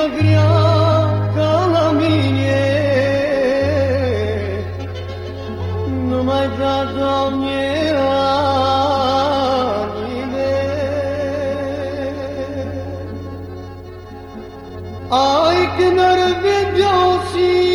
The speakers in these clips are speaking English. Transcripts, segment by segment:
inimă grea ca la mine Nu mai da, Doamne, anime. Ai când ar vedea cineva,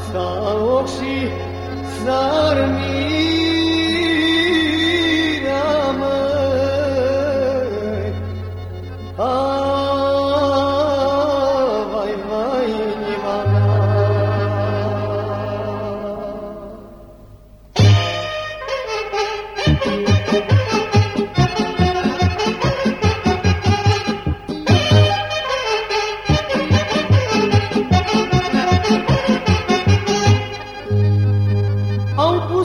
Asta ochi s-ar mira,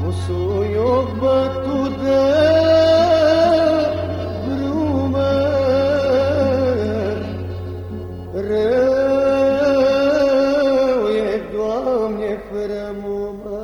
musu yok batuda bruma reu je glavnje fremuma